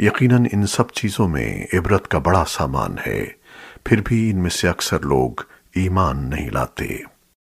یقیناً ان سب چیزوں میں عبرت کا بڑا سامان ہے، پھر بھی ان میں سے اکثر لوگ ایمان نہیں لاتے۔